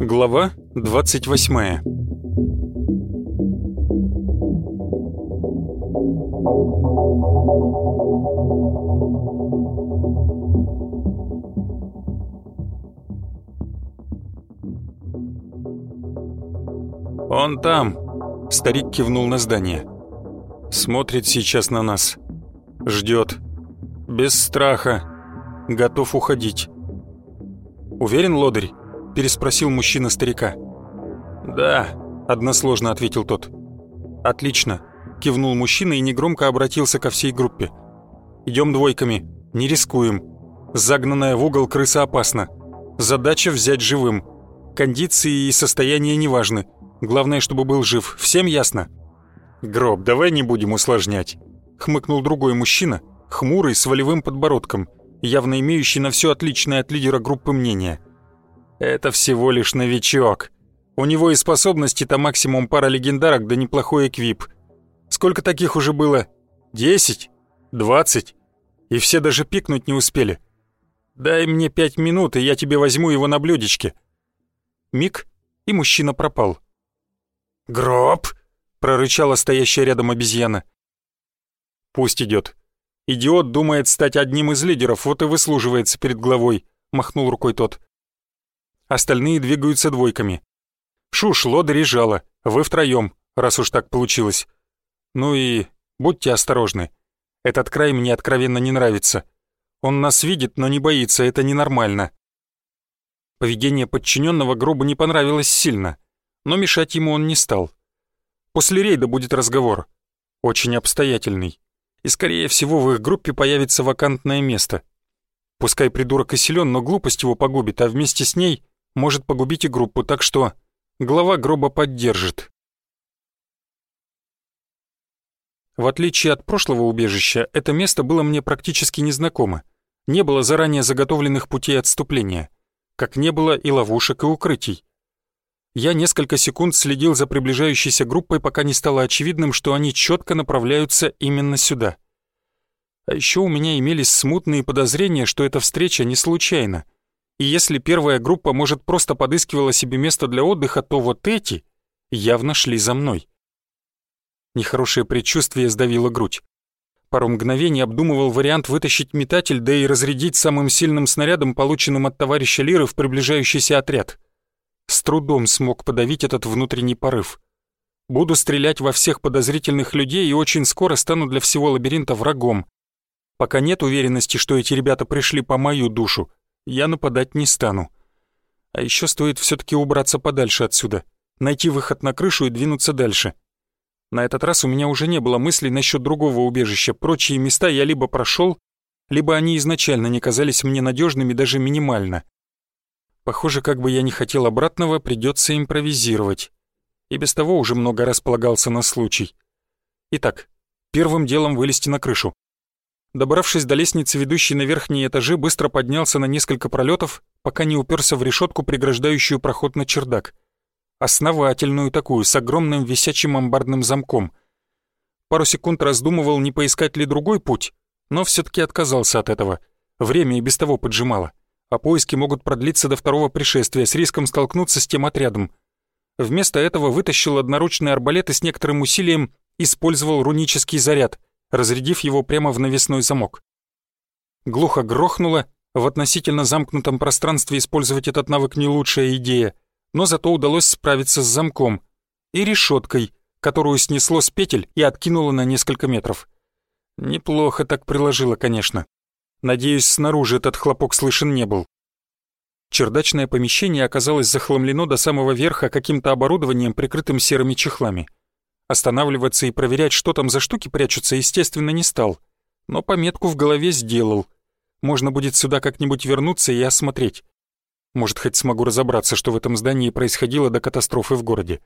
Глава 28 «Он там!» — старик кивнул на здание. «Смотрит сейчас на нас. Ждет. Без страха. Готов уходить». «Уверен, лодырь?» — переспросил мужчина старика. «Да», — односложно ответил тот. «Отлично», — кивнул мужчина и негромко обратился ко всей группе. «Идем двойками, не рискуем. Загнанная в угол крыса опасна. Задача взять живым. Кондиции и состояние неважны. Главное, чтобы был жив. Всем ясно?» «Гроб, давай не будем усложнять», — хмыкнул другой мужчина, хмурый, с волевым подбородком, явно имеющий на все отличное от лидера группы мнение. «Это всего лишь новичок. У него и способности-то максимум пара легендарок да неплохой эквип. Сколько таких уже было? Десять? Двадцать? И все даже пикнуть не успели. Дай мне пять минут, и я тебе возьму его на блюдечке». Миг, и мужчина пропал. «Гроб!» — прорычала стоящая рядом обезьяна. «Пусть идет. Идиот думает стать одним из лидеров, вот и выслуживается перед главой», — махнул рукой тот. Остальные двигаются двойками. Шуш, лодырь и вы втроем, раз уж так получилось. Ну и будьте осторожны. Этот край мне откровенно не нравится. Он нас видит, но не боится, это ненормально. Поведение подчиненного гробу не понравилось сильно но мешать ему он не стал. После рейда будет разговор. Очень обстоятельный. И, скорее всего, в их группе появится вакантное место. Пускай придурок и силен, но глупость его погубит, а вместе с ней может погубить и группу, так что глава гроба поддержит. В отличие от прошлого убежища, это место было мне практически незнакомо. Не было заранее заготовленных путей отступления, как не было и ловушек и укрытий. Я несколько секунд следил за приближающейся группой, пока не стало очевидным, что они четко направляются именно сюда. А еще у меня имелись смутные подозрения, что эта встреча не случайна. И если первая группа, может, просто подыскивала себе место для отдыха, то вот эти явно шли за мной. Нехорошее предчувствие сдавило грудь. Пару мгновений обдумывал вариант вытащить метатель, да и разрядить самым сильным снарядом, полученным от товарища Лиры в приближающийся отряд — с трудом смог подавить этот внутренний порыв. Буду стрелять во всех подозрительных людей и очень скоро стану для всего лабиринта врагом. Пока нет уверенности, что эти ребята пришли по мою душу, я нападать не стану. А еще стоит все-таки убраться подальше отсюда, найти выход на крышу и двинуться дальше. На этот раз у меня уже не было мыслей насчет другого убежища. Прочие места я либо прошел, либо они изначально не казались мне надежными даже минимально. Похоже, как бы я ни хотел обратного, придется импровизировать. И без того уже много раз полагался на случай. Итак, первым делом вылезти на крышу. Добравшись до лестницы, ведущей на верхние этажи, быстро поднялся на несколько пролетов, пока не уперся в решетку, преграждающую проход на чердак. Основательную такую, с огромным висячим амбарным замком. Пару секунд раздумывал, не поискать ли другой путь, но все таки отказался от этого. Время и без того поджимало а поиски могут продлиться до второго пришествия с риском столкнуться с тем отрядом. Вместо этого вытащил одноручный арбалет и с некоторым усилием использовал рунический заряд, разрядив его прямо в навесной замок. Глухо грохнуло, в относительно замкнутом пространстве использовать этот навык не лучшая идея, но зато удалось справиться с замком и решеткой, которую снесло с петель и откинуло на несколько метров. Неплохо так приложило, конечно. Надеюсь, снаружи этот хлопок слышен не был. Чердачное помещение оказалось захламлено до самого верха каким-то оборудованием, прикрытым серыми чехлами. Останавливаться и проверять, что там за штуки прячутся, естественно, не стал. Но пометку в голове сделал. Можно будет сюда как-нибудь вернуться и осмотреть. Может, хоть смогу разобраться, что в этом здании происходило до катастрофы в городе.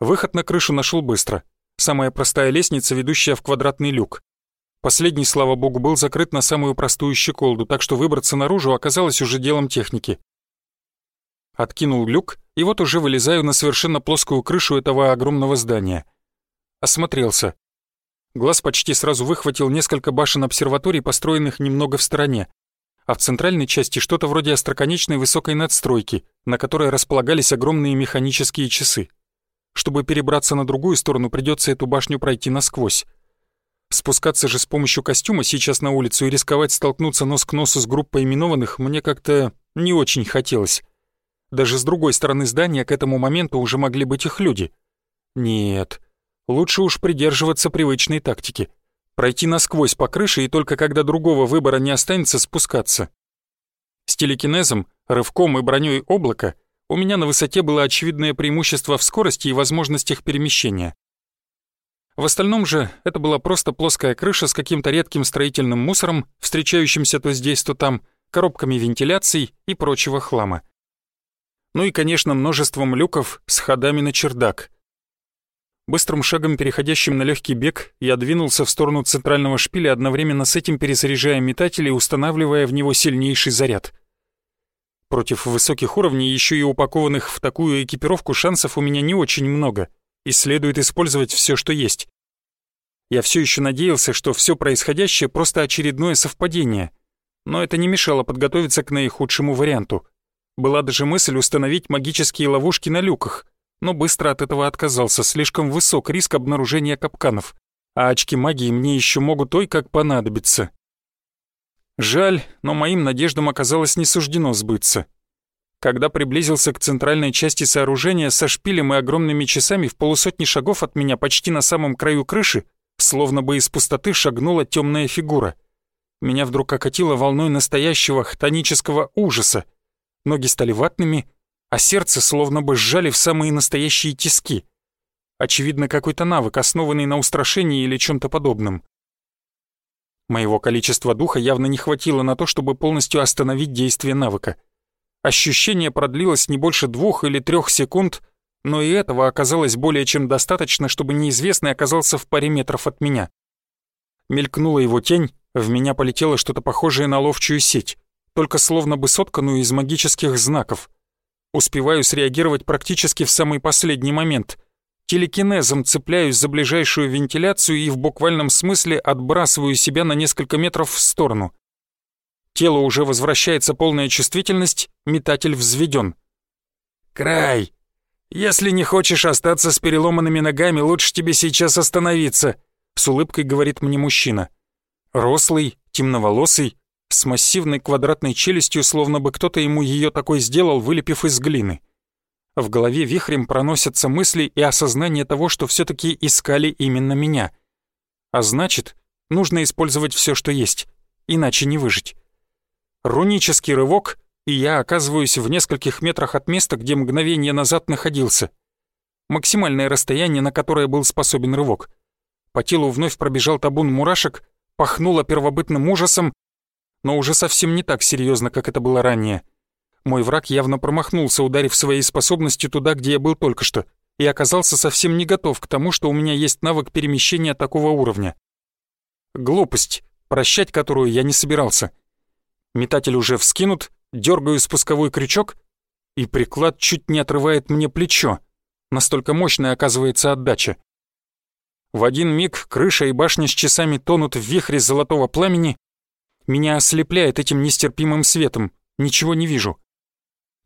Выход на крышу нашел быстро. Самая простая лестница, ведущая в квадратный люк. Последний, слава богу, был закрыт на самую простую щеколду, так что выбраться наружу оказалось уже делом техники. Откинул люк, и вот уже вылезаю на совершенно плоскую крышу этого огромного здания. Осмотрелся. Глаз почти сразу выхватил несколько башен обсерваторий, построенных немного в стороне. А в центральной части что-то вроде остроконечной высокой надстройки, на которой располагались огромные механические часы. Чтобы перебраться на другую сторону, придется эту башню пройти насквозь. Спускаться же с помощью костюма сейчас на улицу и рисковать столкнуться нос к носу с группой именованных мне как-то не очень хотелось. Даже с другой стороны здания к этому моменту уже могли быть их люди. Нет, лучше уж придерживаться привычной тактики. Пройти насквозь по крыше и только когда другого выбора не останется спускаться. С телекинезом, рывком и броней облака у меня на высоте было очевидное преимущество в скорости и возможностях перемещения. В остальном же это была просто плоская крыша с каким-то редким строительным мусором, встречающимся то здесь, то там, коробками вентиляций и прочего хлама. Ну и, конечно, множеством люков с ходами на чердак. Быстрым шагом, переходящим на легкий бег, я двинулся в сторону центрального шпиля, одновременно с этим перезаряжая метатель и устанавливая в него сильнейший заряд. Против высоких уровней, еще и упакованных в такую экипировку, шансов у меня не очень много — и следует использовать все, что есть. Я все еще надеялся, что все происходящее просто очередное совпадение, но это не мешало подготовиться к наихудшему варианту. Была даже мысль установить магические ловушки на люках, но быстро от этого отказался, слишком высок риск обнаружения капканов, а очки магии мне еще могут ой как понадобиться. Жаль, но моим надеждам оказалось не суждено сбыться. Когда приблизился к центральной части сооружения со шпилем и огромными часами в полусотни шагов от меня почти на самом краю крыши, словно бы из пустоты шагнула темная фигура. Меня вдруг окатило волной настоящего хтонического ужаса. Ноги стали ватными, а сердце словно бы сжали в самые настоящие тиски. Очевидно, какой-то навык, основанный на устрашении или чем-то подобном. Моего количества духа явно не хватило на то, чтобы полностью остановить действие навыка — Ощущение продлилось не больше двух или трех секунд, но и этого оказалось более чем достаточно, чтобы неизвестный оказался в паре метров от меня. Мелькнула его тень, в меня полетело что-то похожее на ловчую сеть, только словно бы сотканную из магических знаков. Успеваю среагировать практически в самый последний момент. Телекинезом цепляюсь за ближайшую вентиляцию и в буквальном смысле отбрасываю себя на несколько метров в сторону. Телу уже возвращается полная чувствительность, метатель взведен. «Край! Если не хочешь остаться с переломанными ногами, лучше тебе сейчас остановиться», с улыбкой говорит мне мужчина. Рослый, темноволосый, с массивной квадратной челюстью, словно бы кто-то ему ее такой сделал, вылепив из глины. В голове вихрем проносятся мысли и осознание того, что все таки искали именно меня. А значит, нужно использовать все, что есть, иначе не выжить. Рунический рывок, и я оказываюсь в нескольких метрах от места, где мгновение назад находился. Максимальное расстояние, на которое был способен рывок. По телу вновь пробежал табун мурашек, пахнуло первобытным ужасом, но уже совсем не так серьезно, как это было ранее. Мой враг явно промахнулся, ударив своей способностью туда, где я был только что, и оказался совсем не готов к тому, что у меня есть навык перемещения такого уровня. Глупость, прощать которую я не собирался — Метатель уже вскинут, дергаю спусковой крючок, и приклад чуть не отрывает мне плечо. Настолько мощная оказывается отдача. В один миг крыша и башня с часами тонут в вихре золотого пламени. Меня ослепляет этим нестерпимым светом, ничего не вижу.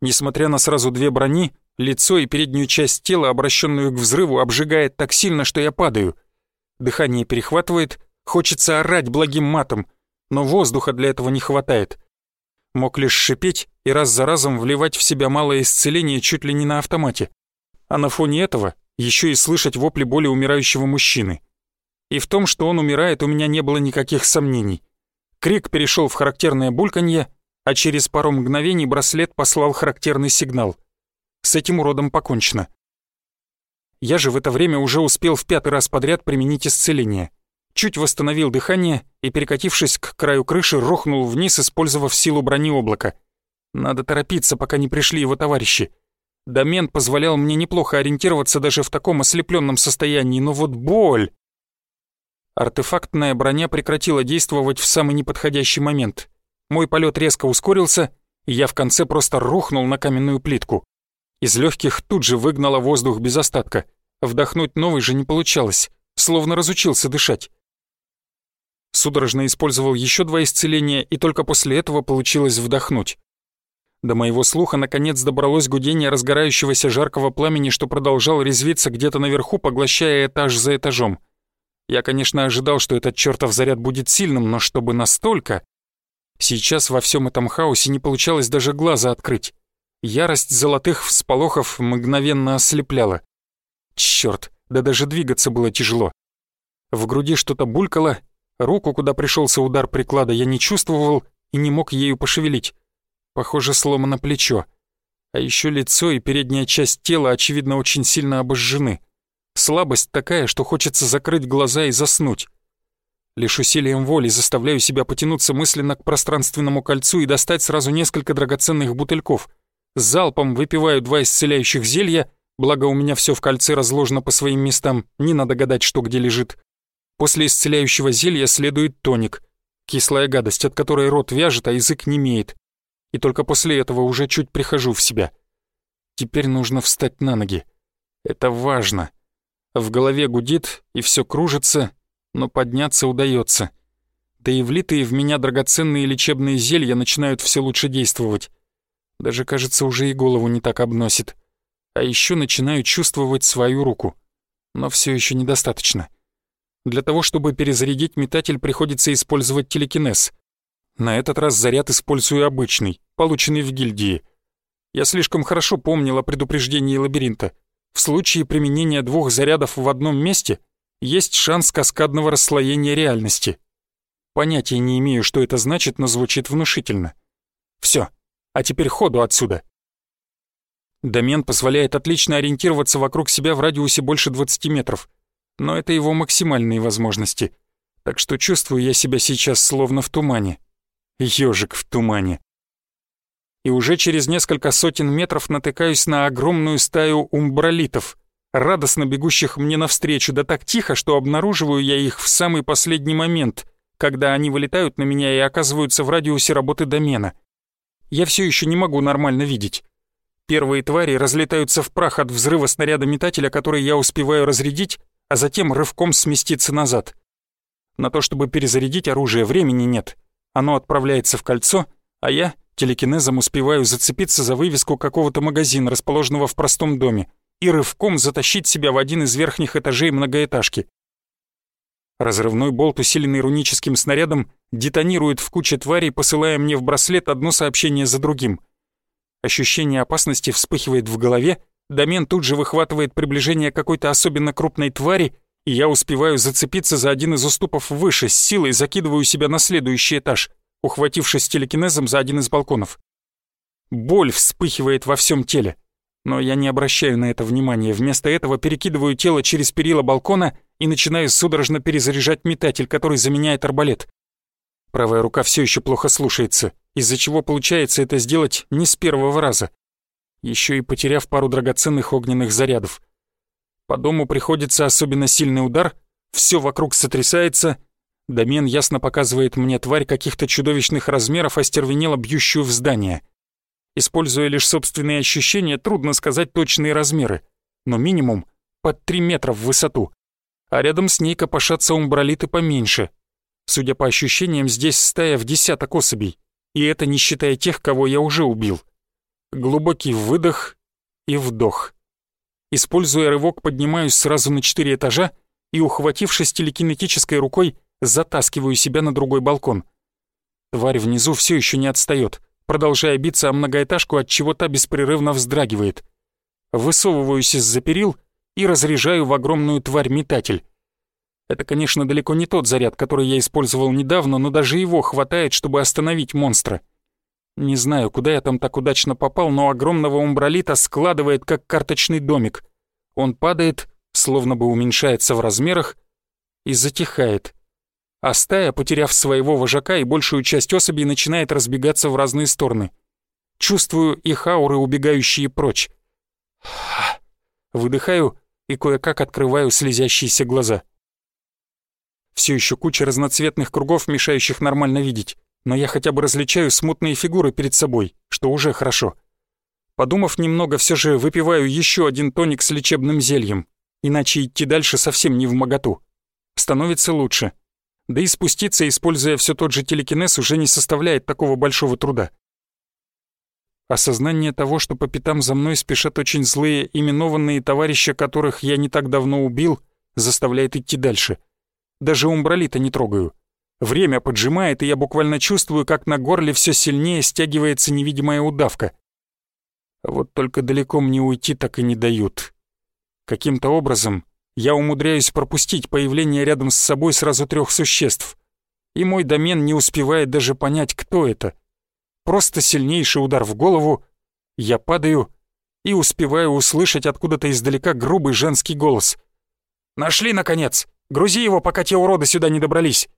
Несмотря на сразу две брони, лицо и переднюю часть тела, обращенную к взрыву, обжигает так сильно, что я падаю. Дыхание перехватывает, хочется орать благим матом, но воздуха для этого не хватает. Мог лишь шипеть и раз за разом вливать в себя малое исцеление чуть ли не на автомате. А на фоне этого еще и слышать вопли боли умирающего мужчины. И в том, что он умирает, у меня не было никаких сомнений. Крик перешел в характерное бульканье, а через пару мгновений браслет послал характерный сигнал. С этим уродом покончено. Я же в это время уже успел в пятый раз подряд применить исцеление чуть восстановил дыхание и, перекатившись к краю крыши, рухнул вниз, использовав силу брони облака. Надо торопиться, пока не пришли его товарищи. Домен позволял мне неплохо ориентироваться даже в таком ослепленном состоянии, но вот боль... Артефактная броня прекратила действовать в самый неподходящий момент. Мой полет резко ускорился, и я в конце просто рухнул на каменную плитку. Из легких тут же выгнало воздух без остатка. Вдохнуть новый же не получалось, словно разучился дышать. Судорожно использовал еще два исцеления, и только после этого получилось вдохнуть. До моего слуха наконец добралось гудение разгорающегося жаркого пламени, что продолжал резвиться где-то наверху, поглощая этаж за этажом. Я, конечно, ожидал, что этот чертов заряд будет сильным, но чтобы настолько... Сейчас во всем этом хаосе не получалось даже глаза открыть. Ярость золотых всполохов мгновенно ослепляла. Черт, да даже двигаться было тяжело. В груди что-то булькало, руку, куда пришелся удар приклада, я не чувствовал и не мог ею пошевелить. Похоже, сломано плечо. А еще лицо и передняя часть тела, очевидно, очень сильно обожжены. Слабость такая, что хочется закрыть глаза и заснуть. Лишь усилием воли заставляю себя потянуться мысленно к пространственному кольцу и достать сразу несколько драгоценных бутыльков. Залпом выпиваю два исцеляющих зелья, благо у меня все в кольце разложено по своим местам, не надо гадать, что где лежит. После исцеляющего зелья следует тоник. Кислая гадость, от которой рот вяжет, а язык не имеет и только после этого уже чуть прихожу в себя. Теперь нужно встать на ноги. Это важно. В голове гудит, и все кружится, но подняться удается. Да и влитые в меня драгоценные лечебные зелья начинают все лучше действовать. Даже, кажется, уже и голову не так обносит. А еще начинаю чувствовать свою руку. Но все еще недостаточно. Для того, чтобы перезарядить метатель, приходится использовать телекинез. На этот раз заряд использую обычный, полученный в гильдии. Я слишком хорошо помнил о предупреждении лабиринта. В случае применения двух зарядов в одном месте есть шанс каскадного расслоения реальности. Понятия не имею, что это значит, но звучит внушительно. Все, а теперь ходу отсюда. Домен позволяет отлично ориентироваться вокруг себя в радиусе больше 20 метров, но это его максимальные возможности, так что чувствую я себя сейчас словно в тумане. Ёжик в тумане. И уже через несколько сотен метров натыкаюсь на огромную стаю умбралитов, радостно бегущих мне навстречу, да так тихо, что обнаруживаю я их в самый последний момент, когда они вылетают на меня и оказываются в радиусе работы домена. Я все еще не могу нормально видеть. Первые твари разлетаются в прах от взрыва снаряда метателя, который я успеваю разрядить, а затем рывком сместиться назад. На то, чтобы перезарядить оружие, времени нет. Оно отправляется в кольцо, а я телекинезом успеваю зацепиться за вывеску какого-то магазина, расположенного в простом доме, и рывком затащить себя в один из верхних этажей многоэтажки. Разрывной болт, усиленный руническим снарядом, детонирует в куче тварей, посылая мне в браслет одно сообщение за другим. Ощущение опасности вспыхивает в голове, домен тут же выхватывает приближение какой-то особенно крупной твари — и я успеваю зацепиться за один из уступов выше, с силой закидываю себя на следующий этаж, ухватившись телекинезом за один из балконов. Боль вспыхивает во всем теле, но я не обращаю на это внимания, вместо этого перекидываю тело через перила балкона и начинаю судорожно перезаряжать метатель, который заменяет арбалет. Правая рука все еще плохо слушается, из-за чего получается это сделать не с первого раза. Еще и потеряв пару драгоценных огненных зарядов. По дому приходится особенно сильный удар, все вокруг сотрясается. Домен ясно показывает мне тварь каких-то чудовищных размеров, остервенело бьющую в здание. Используя лишь собственные ощущения, трудно сказать точные размеры, но минимум под 3 метра в высоту. А рядом с ней копошатся умбралиты поменьше. Судя по ощущениям, здесь стая в десяток особей, и это не считая тех, кого я уже убил. Глубокий выдох и вдох. Используя рывок, поднимаюсь сразу на четыре этажа и, ухватившись телекинетической рукой, затаскиваю себя на другой балкон. Тварь внизу все еще не отстает, продолжая биться о многоэтажку, от чего та беспрерывно вздрагивает. Высовываюсь из-за перил и разряжаю в огромную тварь метатель. Это, конечно, далеко не тот заряд, который я использовал недавно, но даже его хватает, чтобы остановить монстра. Не знаю, куда я там так удачно попал, но огромного умбралита складывает, как карточный домик. Он падает, словно бы уменьшается в размерах, и затихает. А стая, потеряв своего вожака и большую часть особей, начинает разбегаться в разные стороны. Чувствую их ауры, убегающие прочь. Выдыхаю и кое-как открываю слезящиеся глаза. Все еще куча разноцветных кругов, мешающих нормально видеть но я хотя бы различаю смутные фигуры перед собой, что уже хорошо. Подумав немного, все же выпиваю еще один тоник с лечебным зельем, иначе идти дальше совсем не в моготу. Становится лучше. Да и спуститься, используя все тот же телекинез, уже не составляет такого большого труда. Осознание того, что по пятам за мной спешат очень злые, именованные товарища, которых я не так давно убил, заставляет идти дальше. Даже умбралита не трогаю. Время поджимает, и я буквально чувствую, как на горле все сильнее стягивается невидимая удавка. Вот только далеко мне уйти так и не дают. Каким-то образом я умудряюсь пропустить появление рядом с собой сразу трех существ. И мой домен не успевает даже понять, кто это. Просто сильнейший удар в голову, я падаю и успеваю услышать откуда-то издалека грубый женский голос. «Нашли, наконец! Грузи его, пока те уроды сюда не добрались!»